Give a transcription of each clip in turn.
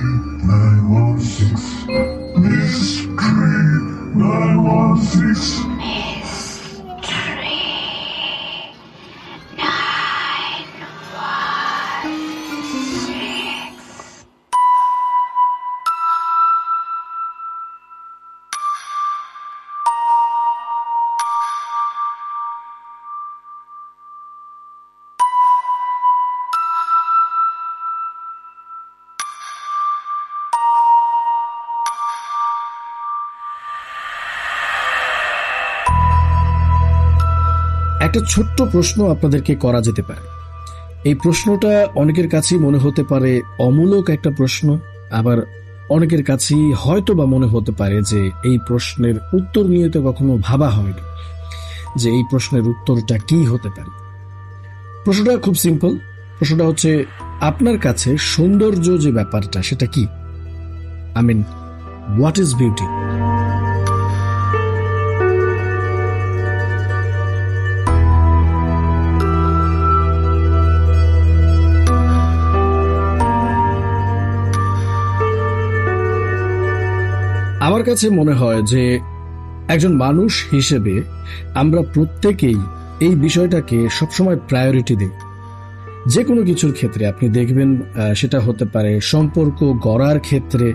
916. Mystery 916. একটা ছোট্ট প্রশ্ন আপনাদেরকে করা যেতে পারে। এই প্রশ্নটা অনেকের কাছেই মনে হতে পারে অমূলক একটা প্রশ্ন, আবার অনেকের কাছেই হয়তো বা মনে হতে পারে যে এই প্রশ্নের উত্তর নিয়ে তো কখনো ভাবা হয়নি, যে এই প্রশ্নের উত্তরটা কি হতে পারে। প্রশ্নটা খুব সিম্পল। প্রশ্নটা হচ্ছে, আপনার কাছে সৌন্দর্য যে ব্যাপারটা, সেটা কি? I mean, what is beauty? আমার কাছে মনে হয় যে একজন মানুষ হিসেবে আমরা প্রত্যেকেই এই বিষয়টাকে সবসময় প্রায়োরিটি দিই। যে কোনো কিছুর ক্ষেত্রে আপনি দেখবেন সেটা হতে পারে সম্পর্ক গড়ার ক্ষেত্রে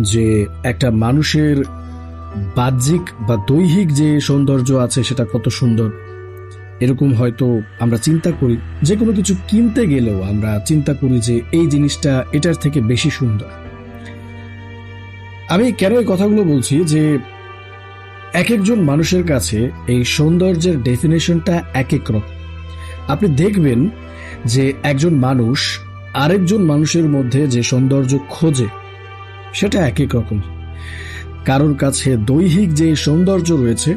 যে একটা মানুষের বাহ্যিক বা দৈহিক যে সৌন্দর্য আছে সেটা কত সুন্দর। এরকম হয়তো আমরা চিন্তা করি। যে কোনো কিছু কিনতে গেলেও আমরা চিন্তা করি যে এই জিনিসটা এটার থেকে বেশি সুন্দর। আমি কেন এই কথাগুলো বলছি যে এক একজন মানুষের কাছে এই সৌন্দর্যের ডেফিনেশনটা এক এক রকম। আপনি দেখবেন যে একজন মানুষ আরেকজন মানুষের মধ্যে যে সৌন্দর্য খোঁজে, সেটা এক এক রকম। কারোর কাছে দৈহিক যে সৌন্দর্য রয়েছে,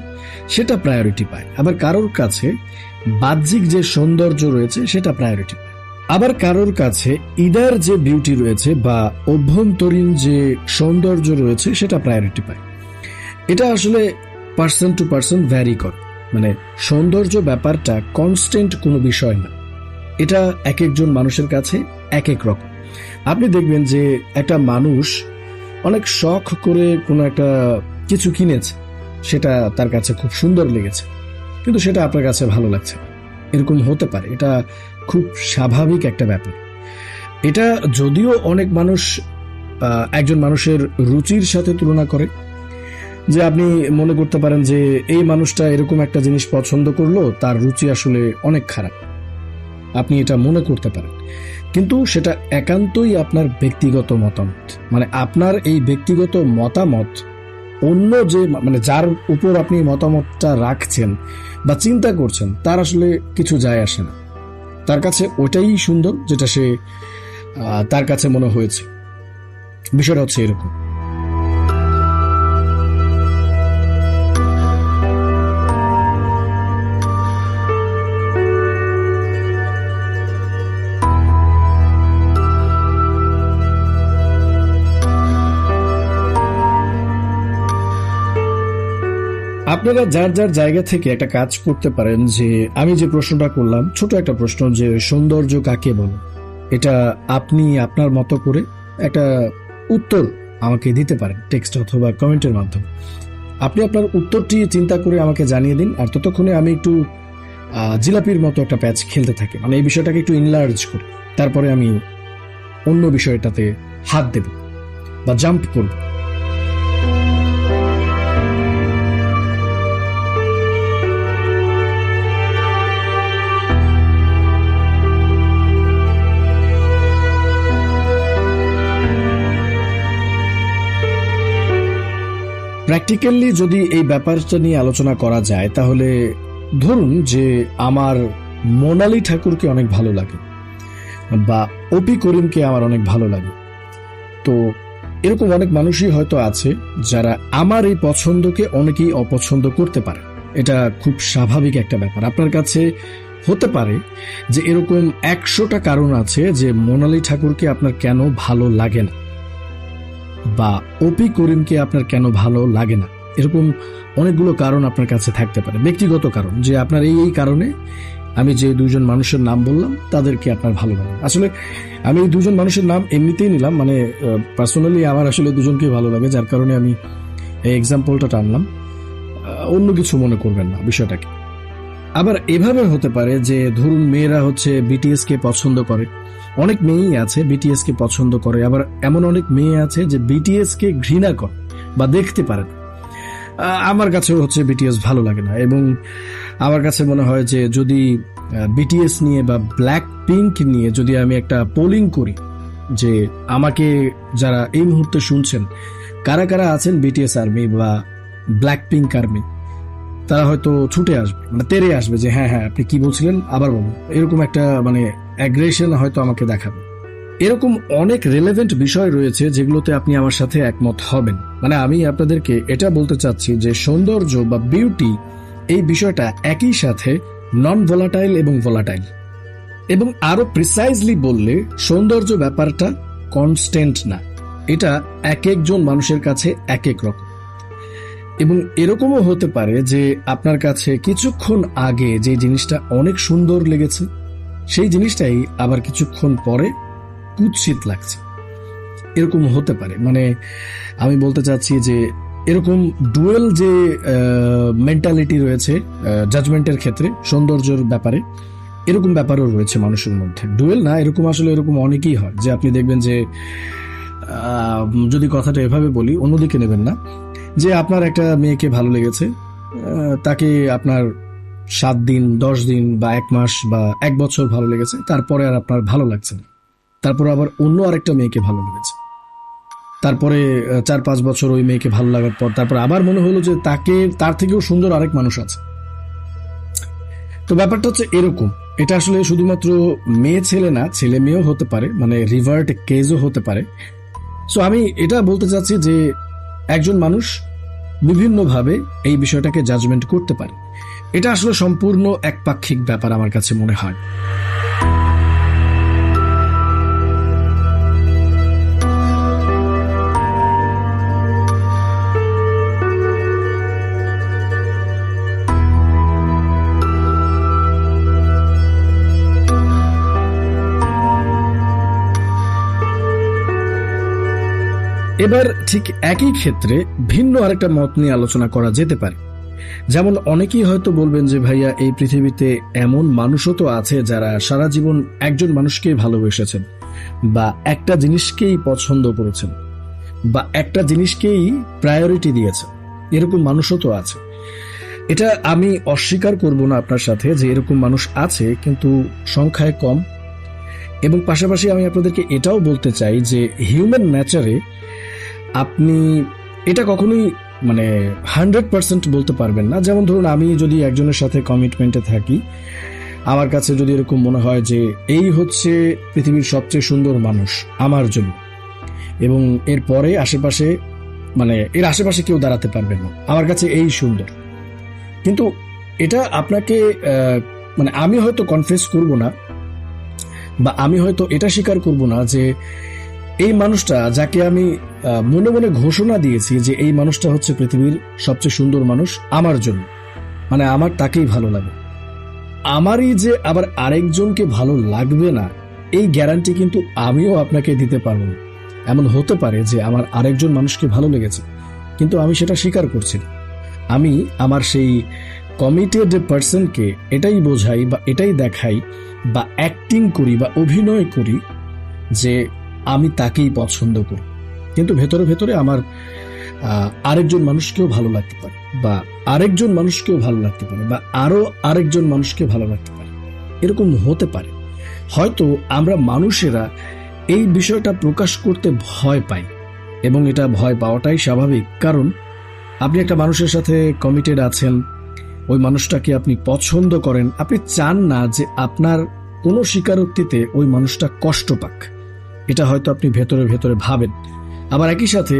সেটা প্রায়োরিটি পায়। আবার কারোর কাছে বাহ্যিক যে সৌন্দর্য রয়েছে, সেটা প্রায়োরিটি পায়। আবার কারোর কাছে ইদার যে বিউটি রয়েছে বা অভ্যন্তরীণ যে সৌন্দর্য রয়েছে, সেটা প্রায়োরিটি পায়। এটা আসলে পার্সন টু পার্সন ভ্যারি করে। মানে সৌন্দর্য ব্যাপারটা কনস্ট্যান্ট কোনো বিষয় না। এটা এক একজন মানুষের কাছে এক এক রকম। আপনি দেখবেন যে একটা মানুষ অনেক শখ করে কোনো একটা কিছু কিনেছে, সেটা তার কাছে খুব সুন্দর লেগেছে। কিন্তু সেটা আপনার কাছে ভালো লাগছে এরকম হতে পারে। এটা খুব স্বাভাবিক একটা ব্যাপার। এটা যদিও অনেক মানুষ একজন মানুষের রুচির সাথে তুলনা করে, যে আপনি মনে করতে পারেন যে এই মানুষটা এরকম একটা জিনিস পছন্দ করল, তার রুচি আসলে অনেক খারাপ। আপনি এটা মনে করতে পারেন। কিন্তু সেটা একান্তই আপনার ব্যক্তিগত মতামত। মানে আপনার এই ব্যক্তিগত মতামত, অন্য যে মানে যার উপর আপনি মতামতটা রাখছেন বা চিন্তা করছেন, তার আসলে কিছু যায় আসে না। তার কাছে ওটাই সুন্দর যেটা সে তার কাছে মনে হয়েছে। বিষয়টা হচ্ছে এরকম। আপনারা যার যার জায়গা থেকে একটা কাজ করতে পারেন যে, আমি যে প্রশ্নটা করলাম, ছোট একটা প্রশ্ন যে, সৌন্দর্য কাকে বলে? এটা আপনি আপনার মতো করে একটা উত্তর আমাকে দিতে পারেন টেক্সট অথবা কমেন্টের মাধ্যমে। আপনি আপনার উত্তরটি চিন্তা করে আমাকে জানিয়ে দিন, আর ততক্ষণে আমি একটু জিলাপির মতো একটা প্যাচ খেলতে থাকি। মানে এই বিষয়টাকে একটু ইনলার্জ করি। তারপরে আমি অন্য বিষয়টাতে হাত দেব বা জাম্প করব। প্র্যাকটিক্যালি যদি এই ব্যাপারটা নিয়ে আলোচনা করা যায়, তাহলে ধরুন যে আমার মোনালি ঠাকুরকে অনেক ভালো লাগে বা অপি করিমকে আমার অনেক ভালো লাগে। তো এরকম অনেক মানুষই হয়তো আছে যারা আমার এই পছন্দকে অনেকেই অপছন্দ করতে পারে। এটা খুব স্বাভাবিক একটা ব্যাপার। আপনার কাছে হতে পারে যে এরকম একশোটা কারণ আছে যে মোনালি ঠাকুরকে আপনার কেন ভালো লাগে না। বা ওপি করিমকে আপনার কেন ভালো লাগে না? এরকম অনেকগুলো কারণ আপনার কাছে থাকতে পারে। ব্যক্তিগত কারণ, যে আপনার এই এই কারণে আমি যে দুজন মানুষের নাম বললাম, তাদেরকে আপনার ভালো লাগে আসলে আমি এই দুজন মানুষের নাম এমনিতেই নিলাম মানে পার্সোনালি আমার আসলে দুজনকে ভালো লাগে, যার কারণে আমি এই এক্সাম্পলটা টানলাম। অন্য কিছু মনে করবেন না বিষয়টাকে। আবার এভাবে হতে পারে যে, ধরুন মেয়েরা হচ্ছে বিটিএস কে পছন্দ করে অনেক মেয়েই আছে বিটিএস কে পছন্দ করে, আবার এমন অনেক মেয়ে আছে যে বিটিএস কে ঘৃণা করে বা দেখতে পারে। আমার কাছে হচ্ছে বিটিএস ভালো লাগে না এবং আমার কাছে মনে হয় যে, যদি বিটিএস নিয়ে বা ব্ল্যাক পিঙ্ক নিয়ে যদি আমি একটা পোলিং করি যে, আমাকে যারা এই মুহূর্তে শুনছেন, কারা কারা আছেন বিটিএস আর্মি বা ব্ল্যাক পিঙ্ক আর্মি তারা হয়তো ছুটে আসবে মানে তেরে আসবে যে হ্যাঁ হ্যাঁ আপনি কি বলছিলেন? আবার বলুন। এরকম একটা মানে অ্যাগ্রেশন হয়তো আমাকে দেখাবে। এরকম অনেক রেলেভেন্ট বিষয় রয়েছে যেগুলোতে আপনি আমার সাথে একমত হবেন। মানে আমি আপনাদেরকে এটা বলতে চাচ্ছি যে, সৌন্দর্য বা বিউটি এই বিষয়টা একই সাথে নন ভোলাটাইল এবং ভোলাটাইল এবং আরও প্রিসাইজলি বললে, সৌন্দর্য ব্যাপারটা কনস্ট্যান্ট না। এটা এক একজন মানুষের কাছে এক এক রকম। এবং এরকমও হতে পারে যে আপনার কাছে কিছুক্ষণ আগে যে জিনিসটা অনেক সুন্দর লেগেছে, সেই জিনিসটাই আবার কিছুক্ষণ পরে কুৎসিত লাগছে। এরকম হতে পারে। মানে আমি বলতে চাচ্ছি যে এরকম ডুয়েল যে মেন্টালিটি রয়েছে জাজমেন্টের ক্ষেত্রে, সৌন্দর্যের ব্যাপারে, এরকম ব্যাপারও রয়েছে মানুষের মধ্যে। ডুয়েল না, এরকম আসলে এরকম অনেকেই হয়। যে আপনি দেখবেন যে যদি কথাটা এভাবে বলি, অন্যদিকে নেবেন না। যে আপনার একটা মেয়েকে ভালো লেগেছে তাকে আপনার সাত দিন, দশ দিন বা এক মাস বা এক বছর ভালো লেগেছে, তারপরে আর আপনার ভালো লাগছে না। তারপর আবার অন্য আরেকটা মেয়েকে ভালো লেগেছে। তারপরে চার পাঁচ বছর ওই মেয়েকে ভালো লাগার পর তারপর আবার মনে হলো যে তাকে, তার থেকেও সুন্দর আরেক মানুষ আছে। তো ব্যাপারটা হচ্ছে এরকম। এটা আসলে শুধুমাত্র মেয়ে ছেলে না, ছেলে মেয়েও হতে পারে মানে রিভার্ট কেজও হতে পারে। সো আমি এটা বলতে চাচ্ছি যে একজন মানুষ বিভিন্নভাবে এই বিষয়টাকে জাজমেন্ট করতে পারে। এটা আসলে সম্পূর্ণ একপাক্ষিক ব্যাপার আমার কাছে মনে হয়। এবার ঠিক একই ক্ষেত্রে ভিন্ন আরেকটা মত নিয়ে আলোচনা করা যেতে পারে। যেমন অনেকেই হয়তো বলবেন যে, ভাইয়া, এই পৃথিবীতে এমন মানুষও তো আছে যারা সারা জীবন একজন মানুষকেই ভালোবেসেছেন বা একটা জিনিসকেই পছন্দ করেছেন বা একটা জিনিসকেই প্রায়োরিটি দিয়েছেন। এরকম মানুষও তো আছে। এটা আমি অস্বীকার করব না আপনার সাথে যে এরকম মানুষ আছে, কিন্তু সংখ্যায় কম। এবং পাশাপাশি আমি আপনাদেরকে এটাও বলতে চাই যে হিউম্যান নেচারে আপনি এটা কখনোই মানে হান্ড্রেড পার্সেন্ট বলতে পারবেন না। যেমন ধরুন, আমি যদি একজনের সাথে কমিটমেন্টে থাকি, আমার কাছে যদি এরকম মনে হয় যে, এই হচ্ছে পৃথিবীর সবচেয়ে সুন্দর মানুষ আমার জন্য, এবং এর পরে আশেপাশে মানে এর আশেপাশে কেউ দাঁড়াতে পারবে না, আমার কাছে এই সুন্দর। কিন্তু এটা আপনাকে মানে আমি হয়তো কনফেস করব না, বা আমি হয়তো এটা স্বীকার করব না যে এই মানুষটা যাকে আমি মনে মনে ঘোষণা দিয়েছি যে এই মানুষটা হচ্ছে পৃথিবীর সবচেয়ে সুন্দর মানুষ, আমার জন্য। মানে আমার তাকেই ভালো লাগে। আমারই যে আবার আরেকজনকে ভালো লাগবে না, এই গ্যারান্টি কিন্তু আমিও আপনাকে দিতে পারব না। এমন হতে পারে যে আমার আরেকজন মানুষকে ভালো লেগেছে, কিন্তু আমি সেটা স্বীকার করছি না। আমি আমার সেই কমিটেড পার্সনকে এটাই বোঝাই বা এটাই দেখাই বা অ্যাক্টিং করি বা অভিনয় করি যে আমি তাকেই পছন্দ করি। কিন্তু ভেতরে ভেতরে আমার আরেকজন মানুষকেও ভালো লাগতে পারে বা আরেকজন মানুষকেও ভালো লাগতে পারে বা আরও আরেকজন মানুষকে ভালো লাগতে পারে। এরকম হতে পারে। হয়তো আমরা মানুষেরা এই বিষয়টা প্রকাশ করতে ভয় পাই এবং এটা ভয় পাওয়াটাই স্বাভাবিক। কারণ আপনি একটা মানুষের সাথে কমিটেড আছেন, ওই মানুষটাকে আপনি পছন্দ করেন, আপনি চান না যে আপনার কোনো স্বীকারোক্তিতে ওই মানুষটা কষ্ট পাক। এটা হয়তো আপনি ভেতরে ভেতরে ভাবেন। আবার একই সাথে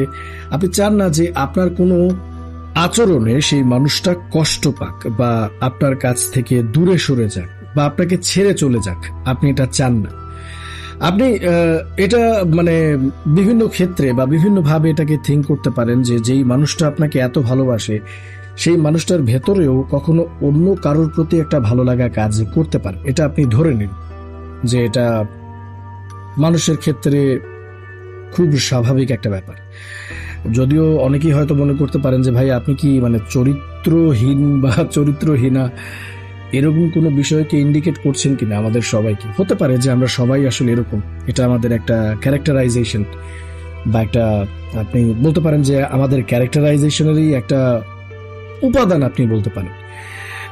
আপনি চান না যে আপনার কোনো আচরণে সেই মানুষটা কষ্ট পাক বা আপনার কাছ থেকে দূরে সরে যাক বা আপনাকে ছেড়ে চলে যাক। আপনি এটা চান না। আপনি এটা মানে বিভিন্ন ক্ষেত্রে বা বিভিন্ন ভাবে এটাকে থিঙ্ক করতে পারেন যে যেই মানুষটা আপনাকে এত ভালোবাসে, সেই মানুষটার ভেতরেও কখনো অন্য কারোর প্রতি একটা ভালো লাগা কাজ করতে পারে। এটা আপনি ধরে নিন যে এটা মানুষের ক্ষেত্রে খুব স্বাভাবিক একটা ব্যাপার। যদিও অনেকেই হয়তো মনে করতে পারেন যে, ভাই, আপনি কি মানে চরিত্রহীন বা চরিত্রহীনা? এরকম কোনো বিষয়কে ইন্ডিকেট করছেন কিনা আমাদের সবাইকে? হতে পারে যে আমরা সবাই আসলে এরকম। এটা আমাদের একটা ক্যারেক্টারাইজেশন বা একটা, আপনি বলতে পারেন যে আমাদের ক্যারেক্টারাইজেশনেরই একটা উপাদান আপনি বলতে পারেন।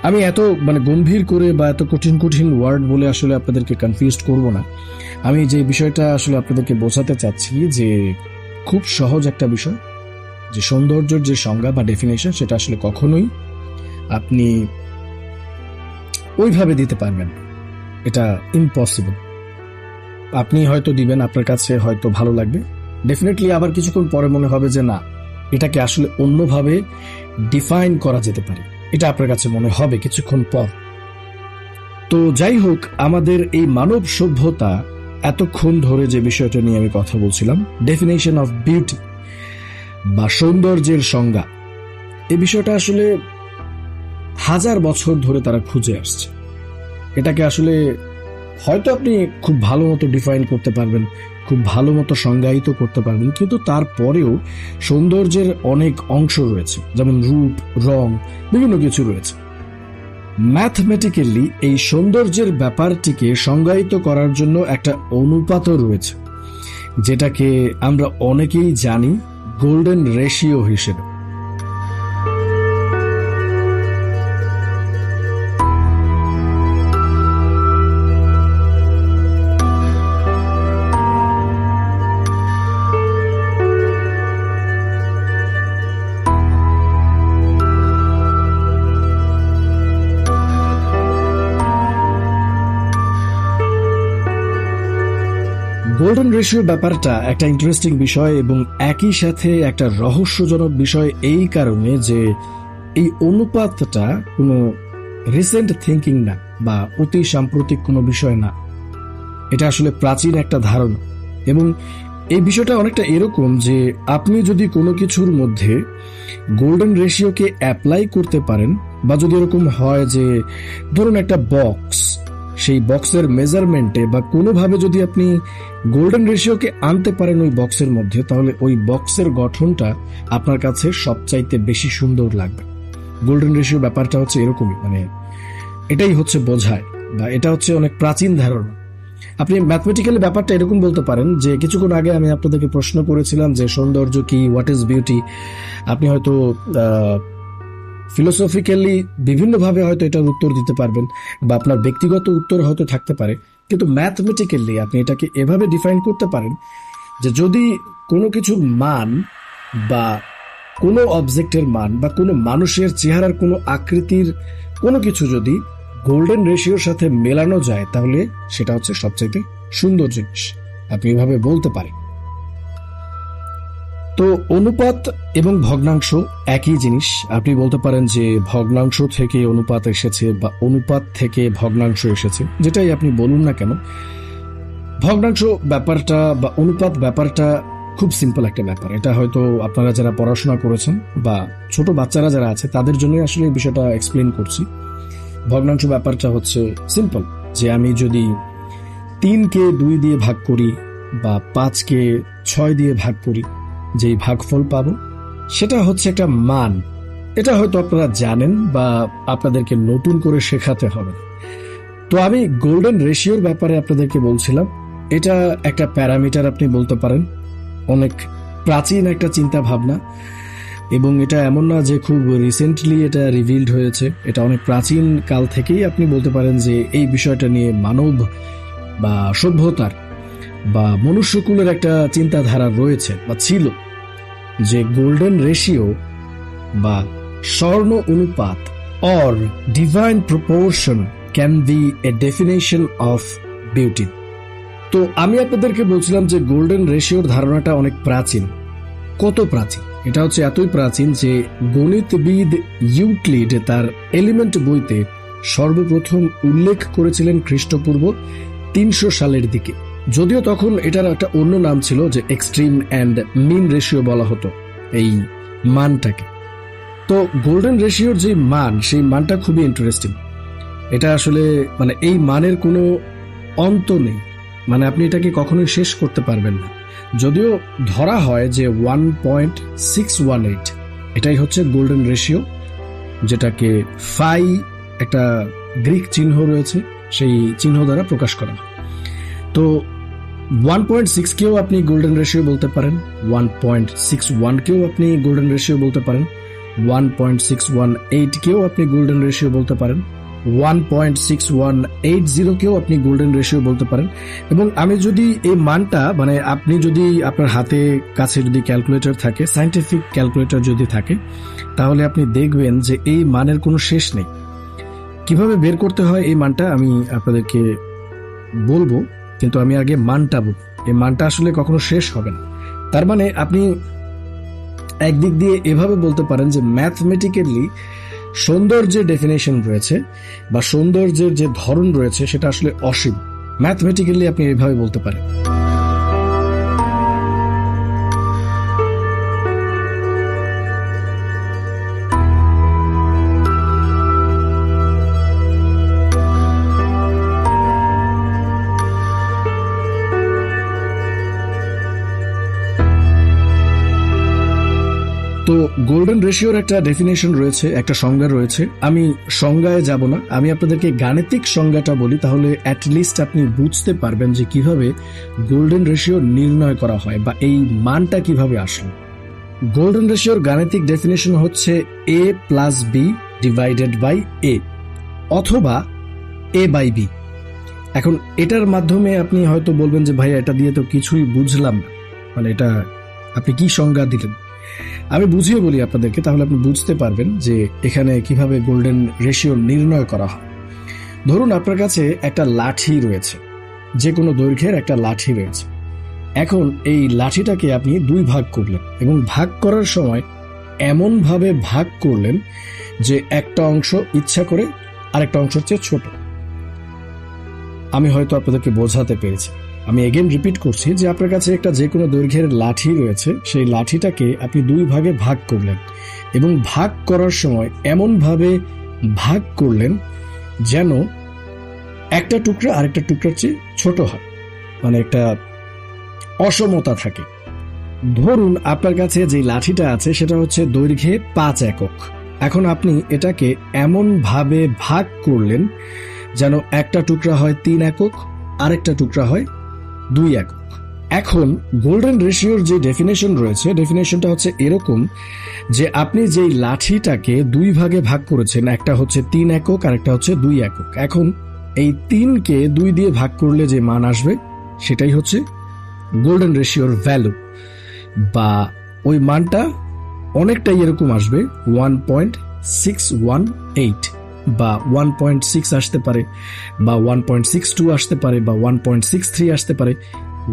আমি এত মানে গম্ভীর করে বা এত কঠিন কঠিন ওয়ার্ড বলে আসলে আপনাদেরকে কনফিউজ করব না। আমি যে বিষয়টা আসলে আপনাদেরকে বোঝাতে চাচ্ছি যে খুব সহজ একটা বিষয়, যে সৌন্দর্যের যে সংজ্ঞা বা ডেফিনেশন সেটা আসলে কখনোই আপনি ওইভাবে দিতে পারবেন এটা ইম্পসিবল আপনি হয়তো দিবেন, আপনার কাছে হয়তো ভালো লাগবে। ডেফিনেটলি আবার কিছুক্ষণ পরে মনে হবে যে না, এটাকে আসলে অন্যভাবে ডিফাইন করা যেতে পারে। এটা আপনার কাছে মনে হবে কিছুক্ষণ পর। তো যাই হোক, আমাদের এই মানব সভ্যতা এতক্ষণ ধরে যে বিষয়টা নিয়ে আমি কথা বলছিলাম ডেফিনেশন অফ বিউটি বা সৌন্দর্যের সংজ্ঞা এই বিষয়টা আসলে হাজার বছর ধরে তারা খুঁজে আসছে। এটাকে আসলে হয়তো আপনি খুব ভালো মতো ডিফাইন করতে পারবেন খুব ভালো মতো সংজ্ঞায়িত করতে পারবেন কিন্তু তারপরেও সৌন্দর্যের অনেক অংশ রয়েছে, যেমন রূপ, রং, বিভিন্ন কিছু রয়েছে। ম্যাথমেটিক্যালি এই সৌন্দর্যের ব্যাপারটিকে সংজ্ঞায়িত করার জন্য একটা অনুপাতও রয়েছে, যেটাকে আমরা অনেকেই জানি গোল্ডেন রেশিও হিসেবে। গোল্ডেন রেশিও ব্যাপারটা একটা ইন্টারেস্টিং বিষয় এবং একই সাথে একটা রহস্যজনক বিষয় এই কারণে যে এই অনুপাতটা কোনো রিসেন্ট থিঙ্কিং না বা অতি সাম্প্রতিক কোনো বিষয় না। এটা আসলে প্রাচীন একটা ধারণা। এবং এই বিষয়টা অনেকটা এরকম যে আপনি যদি কোনো কিছুর মধ্যে গোল্ডেন রেশিওকে অ্যাপ্লাই করতে পারেন বা যদি এরকম হয় যে ধরুন একটা বক্স সেই বক্সের মেজারমেন্টে বা কোনোভাবে যদি আপনি গোল্ডেন রেশিওকে আনতে পারেন ওই বক্সের মধ্যে, তাহলে ওই বক্সের গঠনটা আপনার কাছে সবচাইতে বেশি সুন্দর লাগবে। গোল্ডেন রেশিও ব্যাপারটা হচ্ছে এরকমই মানে এটাই হচ্ছে বোঝায় বা এটা হচ্ছে অনেক প্রাচীন ধারণা। আপনি ম্যাথমেটিক্যালি ব্যাপারটা এরকম বলতে পারেন যে কিছুক্ষণ আগে আমি আপনাদেরকে প্রশ্ন করেছিলাম যে সৌন্দর্য কি হোয়াট ইজ বিউটি আপনি হয়তো ফিলোসফিক্যালি বিভিন্নভাবে হয়তো এটার উত্তর দিতে পারবেন, বা আপনার ব্যক্তিগত উত্তর হয়তো থাকতে পারে, কিন্তু ম্যাথমেটিক্যালি আপনি এটাকে এভাবে ডিফাইন করতে পারেন যে যদি কোনো কিছুর মান বা কোনো অবজেক্টের মান বা কোনো মানুষের চেহারার কোনো আকৃতির কোনো কিছু যদি গোল্ডেন রেশিওর সাথে মেলানো যায়, তাহলে সেটা হচ্ছে সবচাইতে সুন্দর জিনিস। আপনি এভাবে বলতে পারেন। তো অনুপাত এবং ভগ্নাংশ একই জিনিস। আপনি বলতে পারেন যে ভগ্নাংশ থেকে অনুপাত এসেছে বা অনুপাত থেকে ভগ্নাংশ এসেছে, যেটাই আপনি বলুন না কেন। ভগ্নাংশ ব্যাপারটা বা অনুপাত ব্যাপারটা খুব সিম্পল একটা ব্যাপার। এটা হয়তো আপনারা যারা পড়াশোনা করেছেন বা ছোট বাচ্চারা যারা আছে, তাদের জন্যই আসলে এই বিষয়টা এক্সপ্লেন করছি। ভগ্নাংশ ব্যাপারটা হচ্ছে সিম্পল যে আমি যদি তিনকে দুই দিয়ে ভাগ করি বা পাঁচকে ছয় দিয়ে ভাগ করি যেই ভাগফল পাবো, সেটা হচ্ছে একটা মান। এটা হয়তো আপনারা জানেন বা আপনাদেরকে নতুন করে শেখাতে হবে। তো আমি গোল্ডেন রেশিওর ব্যাপারে আপনাদেরকে বলছিলাম, এটা একটা প্যারামিটার আপনি বলতে পারেন। অনেক প্রাচীন একটা চিন্তা ভাবনা এবং এটা এমন না যে খুব রিসেন্টলি এটা রিভিল্ড হয়েছে। এটা অনেক প্রাচীন কাল থেকেই আপনি বলতে পারেন যে এই বিষয়টা নিয়ে মানব বা সভ্যতার বা মনুষ্যকুলের একটা চিন্তাধারা রয়েছে বা ছিল। যে গোল্ডেন রেশিও বা স্বর্ণ অনুপাত or divine proportion can be a definition of beauty তো আমি আপনাদেরকে বলছিলাম যে গোল্ডেন রেশিওর ধারণাটা অনেক প্রাচীন। কত প্রাচীন? এটা হচ্ছে এতই প্রাচীন যে গণিতবিদ ইউক্লিড তার এলিমেন্ট বইতে সর্বপ্রথম উল্লেখ করেছিলেন খ্রিস্টপূর্ব তিনশো সালের দিকে। যদিও তখন এটার একটা অন্য নাম ছিল যে এক্সট্রিম অ্যান্ড মিন রেশিও বলা হতো, এই মানটাকে। তো গোল্ডেন রেশিওর যে মান, সেই মানটা খুবই ইন্টারেস্টিং এটা আসলে মানে এই মানের কোনো অন্ত নেই। মানে আপনি এটাকে কখনোই শেষ করতে পারবেন না। যদিও ধরা হয় যে one point six one eight এটাই হচ্ছে গোল্ডেন রেশিও, যেটাকে ফাই একটা গ্রিক চিহ্ন রয়েছে, সেই চিহ্ন দ্বারা প্রকাশ করা তো ওয়ান পয়েন্ট সিক্সকেও আপনি গোল্ডেন রেশিও বলতে পারেন ওয়ান পয়েন্ট সিক্স ওয়ানকেও আপনি গোল্ডেন রেশিও বলতে পারেন ওয়ান পয়েন্ট সিক্স ওয়ান এইটকেও আপনি গোল্ডেন রেশিও বলতে পারেন one point six one eight জিরোকেও আপনি গোল্ডেন রেশিও বলতে পারেন। এবং আমি যদি এই মানটা মানে আপনি যদি আপনার হাতে কাছে যদি ক্যালকুলেটর থাকে সাইন্টিফিক ক্যালকুলেটর যদি থাকে, তাহলে আপনি দেখবেন যে এই মানের কোনো শেষ নেই। কীভাবে বের করতে হয় এই মানটা আমি আপনাদেরকে বলব কিন্তু আমি আগে মানটা এই মানটা আসলে কখনো শেষ হবে না। তার মানে আপনি একদিক দিয়ে এভাবে বলতে পারেন যে ম্যাথমেটিক্যালি সৌন্দর্যের ডেফিনেশন রয়েছে বা সৌন্দর্যের যে ধরন রয়েছে সেটা আসলে অসীম। ম্যাথমেটিক্যালি আপনি এভাবে বলতে পারেন। তো গোল্ডেন রেশিওর একটা ডেফিনেশন রয়েছে, একটা সংজ্ঞা রয়েছে। আমি সংজ্ঞায় যাব না। আমি আপনাদেরকে গাণিতিক সংজ্ঞাটা বলি, তাহলে অ্যাটলিস্ট আপনি বুঝতে পারবেন যে কীভাবে গোল্ডেন রেশিও নির্ণয় করা হয় বা এই মানটা কীভাবে আসলো। গোল্ডেন রেশিওর গাণিতিক ডেফিনেশন হচ্ছে A plus B divided by A অথবা এ বাই বি এখন এটার মাধ্যমে আপনি হয়তো বলবেন যে ভাই এটা দিয়ে তো কিছুই বুঝলাম না। মানে এটা আপনি কি সংজ্ঞা দিলেন? আমি বুঝিয়ে বলি আপনাদেরকে, তাহলে আপনি বুঝতে পারবেন যে এখানে কীভাবে গোল্ডেন রেশিও নির্ণয় করা হয়। ধরুন আপনার কাছে একটা লাঠি রয়েছে যে কোনো দৈর্ঘ্যের একটা লাঠি রয়েছে। এখন এই লাঠিটাকে আপনি দুই ভাগ করলেন এবং ভাগ করার সময় এমনভাবে ভাগ করলেন যে একটা অংশ ইচ্ছা করে আরেকটা অংশের চেয়ে ছোট। আমি হয়তো আপনাদেরকে বোঝাতে পেরেছি। আমি এগেন রিপিট করছি যে আপনার কাছে একটা যে কোনো দৈর্ঘ্যের লাঠি রয়েছে, সেই লাঠিটাকে আপনি দুই ভাগে ভাগ করলেন এবং ভাগ করার সময় এমনভাবে ভাগ করলেন যেন একটা টুকরা আরেকটা টুকরার চেয়ে ছোট হয় মানে একটা অসমতা থাকে। ধরুন আপনার কাছে যে লাঠিটা আছে, সেটা হচ্ছে দৈর্ঘ্যে পাঁচ একক। এখন আপনি এটাকে এমনভাবে ভাগ করলেন যেন একটা টুকরা হয় তিন একক, আরেকটা টুকরা হয় দুই একক। এখন গোল্ডেন রেশিওর যে ডেফিনেশন রয়েছে ডেফিনেশনটা হচ্ছে এরকম যে আপনি যেই লাঠিটাকে দুই ভাগে ভাগ করেছেন, একটা হচ্ছে তিন একক আর একটা হচ্ছে দুই একক। এখন এই তিনকে দুই দিয়ে ভাগ করলে যে মান আসবে, সেটাই হচ্ছে গোল্ডেন রেশিওর ভ্যালু বা ওই মানটা অনেকটাই এরকম আসবে one point six one eight বা ওয়ান পয়েন্ট সিক্স আসতে পারে, বা ওয়ান পয়েন্ট সিক্স টু আসতে পারে, বা ওয়ান পয়েন্ট সিক্স থ্রি আসতে পারে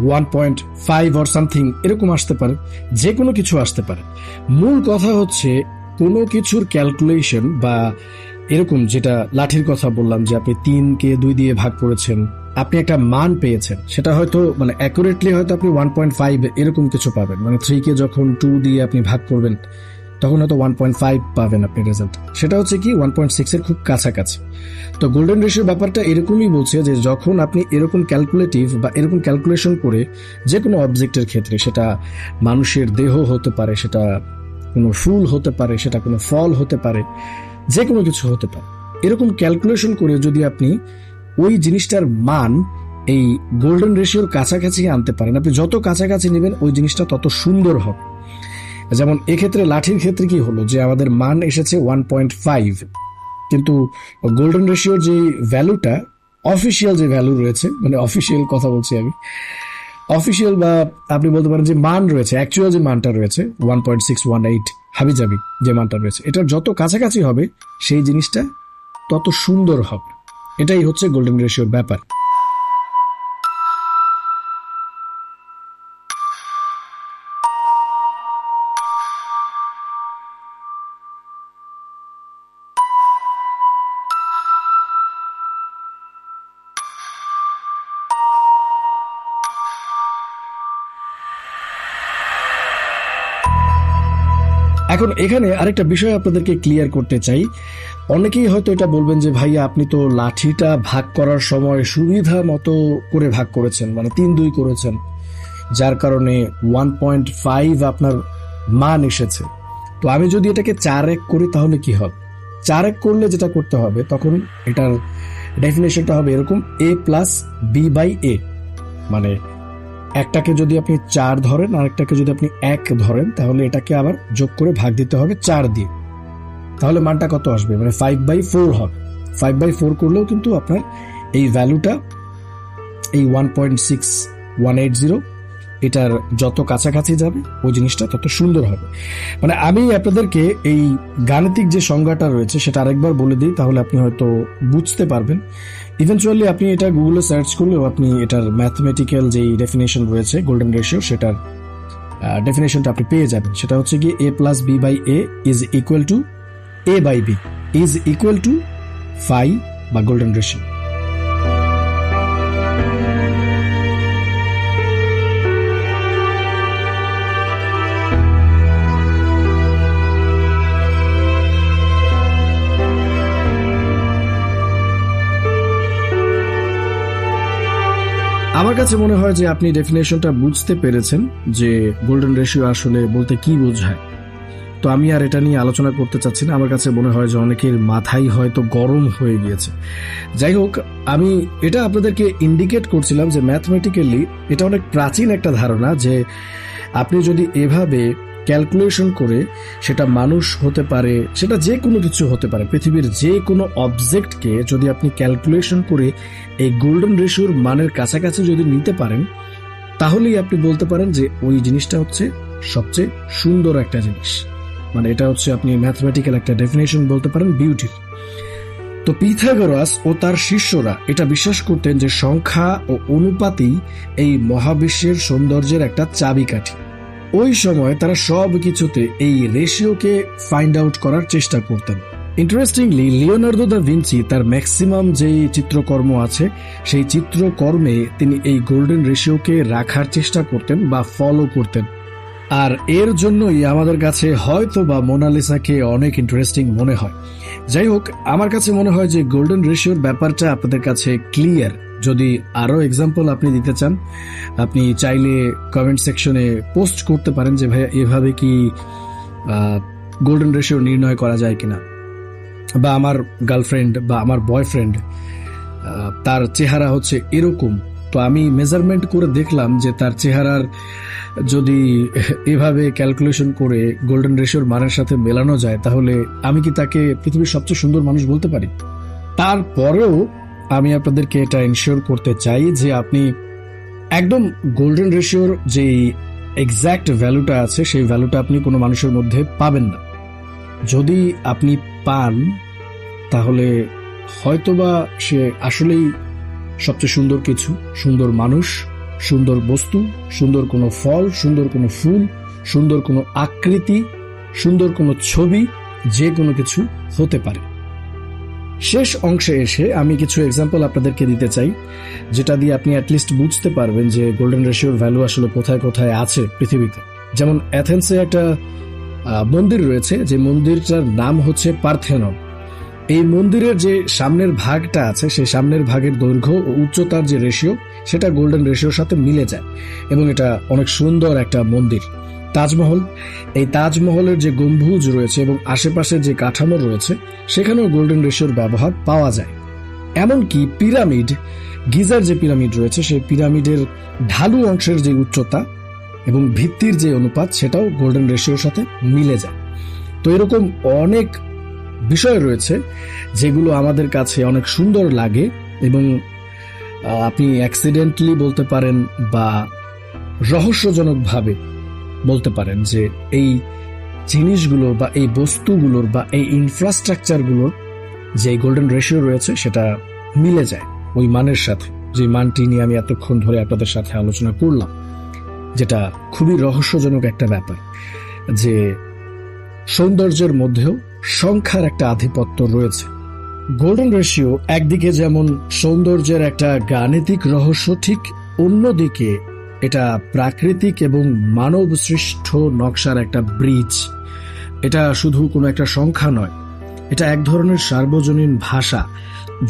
one point five or something এরকম আসতে পারে যে কোনো কিছু আসতে পারে। মূল কথা হচ্ছে কোনো কিছুর ক্যালকুলেশন বা এরকম যেটা লাঠির কথা বললাম যে আপনি তিনকে দুই দিয়ে ভাগ করেছেন, আপনি একটা মান পেয়েছেন, সেটা হয়তো মানে অ্যাকুরেটলি হয়তো আপনি ওয়ান পয়েন্ট ফাইভ এরকম কিছু পাবেন মানে থ্রিকে যখন টু দিয়ে আপনি ভাগ করবেন তখন হয়তো ওয়ান পয়েন্ট ফাইভ পাবেন আপনি রেজাল্ট সেটা হচ্ছে কি ওয়ান পয়েন্ট সিক্স এর খুব কাছাকাছি। তো গোল্ডেন রেশিওর ব্যাপারটা এরকমই বলছে যে যখন আপনি এরকম ক্যালকুলেটিভ বা এরকম ক্যালকুলেশন করে যে কোনো অবজেক্টের ক্ষেত্রে, সেটা মানুষের দেহ হতে পারে, সেটা কোনো ফুল হতে পারে, সেটা কোনো ফল হতে পারে যে কোনো কিছু হতে পারে। এরকম ক্যালকুলেশন করে যদি আপনি ওই জিনিসটার মান এই গোল্ডেন রেশিওর কাছাকাছি আনতে পারেন, আপনি যত কাছাকাছি নেবেন, ওই জিনিসটা তত সুন্দর হবে। যেমন, এক্ষেত্রে লাঠির ক্ষেত্রে কি হলো যে আমাদের মান এসেছে ওয়ান পয়েন্ট ফাইভ কিন্তু গোল্ডেন রেশিওর যে ভ্যালুটা অফিসিয়াল যে ভ্যালু রয়েছে মানে অফিসিয়াল কথা বলছি আমি অফিসিয়াল বা আপনি বলতে পারেন যে মান রয়েছে অ্যাকচুয়াল যে মানটা রয়েছে one point six one eight হাবিজাবি যে মানটা রয়েছে, এটার যত কাছাকাছি হবে, সেই জিনিসটা তত সুন্দর হবে। এটাই হচ্ছে গোল্ডেন রেশিওর ব্যাপার। এখন এখানে আরেকটা বিষয় আপনাদেরকে ক্লিয়ার করতে চাই। অনেকেই হয়তো এটা বলবেন যে, ভাইয়া, আপনি তো লাঠিটা ভাগ করার সময় সুবিধা মতো করে ভাগ করেছেন মানে তিন দুই করেছেন, যার কারণে ওয়ান পয়েন্ট ফাইভ আপনার মান এসেছে। তো আমি যদি এটাকে চার এক করি, তাহলে কি হবে? চার এক করলে যেটা করতে হবে, তখন এটার ডেফিনেশনটা হবে এরকম A plus B by A মানে একটাকে যদি আপনি চার ধরেন, আর একটাকে যদি আপনি এক ধরেন, তাহলে এটাকে আবার যোগ করে ভাগ দিতে হবে চার দিয়ে। তাহলে মানটা কত আসবে? মানে ফাইভ বাই ফোর হবে। ফাইভ বাই ফোর করলেও কিন্তু আপনার এই ভ্যালুটা এই one point six one eight zero এটার যত কাছাকাছি যাবে, ওই জিনিসটা তত সুন্দর হবে। মানে আমি আপনাদেরকে এই গাণিতিক যে সংজ্ঞাটা রয়েছে, সেটা আরেকবার বলে দিই, তাহলে আপনি হয়তো বুঝতে পারবেন। ইভেনচুয়ালি আপনি এটা গুগলে সার্চ করলেও আপনি এটার ম্যাথমেটিক্যাল যেই ডেফিনেশন রয়েছে গোল্ডেন রেশিও সেটার ডেফিনেশনটা আপনি পেয়ে যাবেন। সেটা হচ্ছে গিয়ে A plus B by A is equal to A by B is equal to phi বা গোল্ডেন রেশিও আমার কাছে মনে হয় যে আপনি ডেফিনেশনটা বুঝতে পেরেছেন যে গোল্ডেন রেশিও আসলে বলতে কি বোঝায়। তো আমি আর এটা নিয়ে আলোচনা করতে চাচ্ছি না। আমার কাছে মনে হয় যে অনেকের মাথাই হয়তো গরম হয়ে গিয়েছে। যাই হোক, আমি এটা আপনাদেরকে ইন্ডিকেট করছিলাম যে ম্যাথমেটিক্যালি এটা অনেক প্রাচীন একটা ধারণা যে আপনি যদি এভাবে ক্যালকুলেশন করে সেটা মানুষ হতে পারে, সেটা যে কোনো কিছু হতে পারে, পৃথিবীর যে কোনো অবজেক্টকে যদি আপনি ক্যালকুলেশন করে এই গোল্ডেন রেশিওর মানের কাছাকাছি যদি নিতে পারেন, তাহলেই আপনি বলতে পারেন যে ওই জিনিসটা হচ্ছে সবচেয়ে সুন্দর একটা জিনিস। মানে এটা হচ্ছে আপনি ম্যাথমেটিক্যাল একটা ডেফিনেশন বলতে পারেন বিউটির তো পিথাগোরাস ও তার শিষ্যরা এটা বিশ্বাস করতেন যে সংখ্যা ও অনুপাতেই এই মহাবিশ্বের সৌন্দর্যের একটা চাবিকাঠি। ওই সময় তারা সব কিছুতে এই রেশিওকে ফাইন্ড আউট করার চেষ্টা করতেন। ইন্টারেস্টিংলি লিওনার্দো দা ভিঞ্চি তার ম্যাক্সিমাম যেই চিত্রকর্ম আছে, সেই চিত্রকর্মে তিনি এই গোল্ডেন রেশিওকে রাখার চেষ্টা করতেন বা ফলো করতেন। আর এর জন্যই আমাদের কাছে হয়তো বা মোনালিসাকে অনেক ইন্টারেস্টিং মনে হয়। যাই হোক, আমার কাছে মনে হয় যে গোল্ডেন রেশিওর ব্যাপারটা আপনাদের কাছে ক্লিয়ার যদি আরও এক্সাম্পল আপনি দিতে চান, আপনি চাইলে কমেন্ট সেকশনে পোস্ট করতে পারেন যে ভাইয়া, এভাবে কি গোল্ডেন রেশিও নির্ণয় করা যায় কিনা? বা আমার গার্লফ্রেন্ড বা আমার বয়ফ্রেন্ড তার চেহারা হচ্ছে এরকম। তো আমি মেজারমেন্ট করে দেখলাম যে তার চেহারার যদি এভাবে ক্যালকুলেশন করে গোল্ডেন রেশিওর মানের সাথে মেলানো যায়, তাহলে আমি কি তাকে পৃথিবীর সবচেয়ে সুন্দর মানুষ বলতে পারি? তারপরেও আমি আপনাদেরকে এটা এনশিওর করতে চাই যে আপনি একদম গোল্ডেন রেশিওর যে এক্স্যাক্ট ভ্যালুটা আছে, সেই ভ্যালুটা আপনি কোনো মানুষের মধ্যে পাবেন না। যদি আপনি পান, তাহলে হয়তোবা সে আসলেই সবচেয়ে সুন্দর কিছু, সুন্দর মানুষ, সুন্দর বস্তু, সুন্দর কোনো ফল, সুন্দর কোনো ফুল, সুন্দর কোনো আকৃতি, সুন্দর কোনো ছবি, যে কোনো কিছু হতে পারে। শেষ অংশে এসে আমি কিছু এক্সাম্পল আপনাদেরকে দিতে চাই, যেটা দিয়ে আপনি অ্যাটলিস্ট বুঝতে পারবেন যে গোল্ডেন রেশিওর ভ্যালু আসলে কোথায় কোথায় আছে পৃথিবীতে। যেমন অ্যাথেন্সে একটা মন্দির রয়েছে, যে মন্দিরটার নাম হচ্ছে পার্থেনম এই মন্দিরের যে সামনের ভাগটা আছে, সেই সামনের ভাগের দৈর্ঘ্য ও উচ্চতার যে রেশিও সেটা গোল্ডেন রেশিওর সাথে মিলে যায়। এবং এটা অনেক সুন্দর একটা মন্দির। তাজমহল, এই তাজমহলের যে গম্বুজ রয়েছে এবং আশেপাশে যে কাঠামো রয়েছে, সেখানেও গোল্ডেন রেশিওর ব্যবহার পাওয়া যায়। এমনকি পিরামিড, গিজার যে পিরামিড রয়েছে, সেই পিরামিডের ঢালু অংশের যে উচ্চতা এবং ভিত্তির যে অনুপাত, সেটাও গোল্ডেন রেশিওর সাথে মিলে যায়। তো এরকম অনেক বিষয় রয়েছে, যেগুলো আমাদের কাছে অনেক সুন্দর লাগে এবং আপনি অ্যাক্সিডেন্টলি বলতে পারেন বা রহস্যজনকভাবে বলতে পারেন যে এই জিনিসগুলো বা এই বস্তুগুলোর বা এই ইনফ্রাস্ট্রাকচারগুলোর যে গোল্ডেন রেশিও রয়েছে, সেটা মিলে যায় ওই মানের সাথে। যে মানটি নিয়ে আমি এতক্ষণ ধরে আপনাদের সাথে আলোচনা করলাম, যেটা খুবই রহস্যজনক একটা ব্যাপার। যে সৌন্দর্যের মধ্যেও সংখ্যার একটা আধিপত্য রয়েছে। গোল্ডেন রেশিও একদিকে যেমন সৌন্দর্যের একটা গাণিতিক রহস্য, ঠিক অন্যদিকে এটা প্রাকৃতিক এবং মানব সৃষ্ট নকশার একটা ব্রিজ। এটা শুধু কোনো একটা সংখ্যা নয়। এটা এক ধরনের সার্বজনীন ভাষা,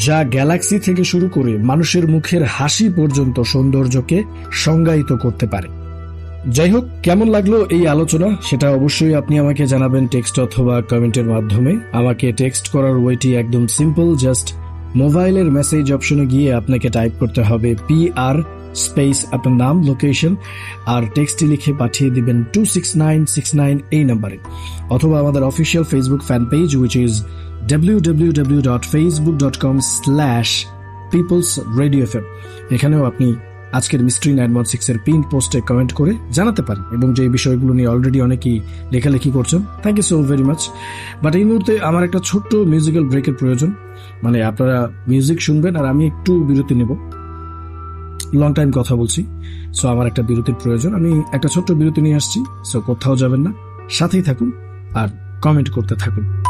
যা গ্যালাক্সি থেকে শুরু করে মানুষের মুখের হাসি পর্যন্ত সৌন্দর্যকে সংজ্ঞায়িত করতে পারে। যাই হোক, কেমন লাগল এই আলোচনা? সেটা অবশ্যই আপনি আমাকে জানাবেন টেক্সট অথবা কমেন্টের মাধ্যমে। আমাকে টেক্সট করার ওয়েটি একদম সিম্পল, জাস্ট মোবাইলের মেসেজ অপশনে গিয়ে আপনাকে টাইপ করতে হবে পি আর স্পেস আপনার নাম লোকেশন আর টেক্সটটি লিখে পাঠিয়ে দিবেন two six nine six nine এই নাম্বারে অথবা আমাদের official Facebook fan page which is W W W dot dot com slash peoples radio এখানেও আপনি আজকের মিস্ট্রি নাইন ওয়ান সিক্স এর পিন পোস্টে কমেন্ট করে জানাতে পারেন, এবং যে বিষয়গুলো নিয়ে অলরেডি অনেকেই লেখালেখি করছেন thank you so very much but এই মুহূর্তে আমার একটা ছোট্ট মিউজিক্যাল ব্রেকের প্রয়োজন মানে আপনারা মিউজিক শুনবেন, আর আমি একটু বিরতি নেব। লং টাইম কথা বলছি। সো আমার একটা বিরতির প্রয়োজন। আমি একটা ছোট্ট বিরতি নিয়ে আসছি। সো কোথাও যাবেন না। সাথেই থাকুন আর কমেন্ট করতে থাকুন।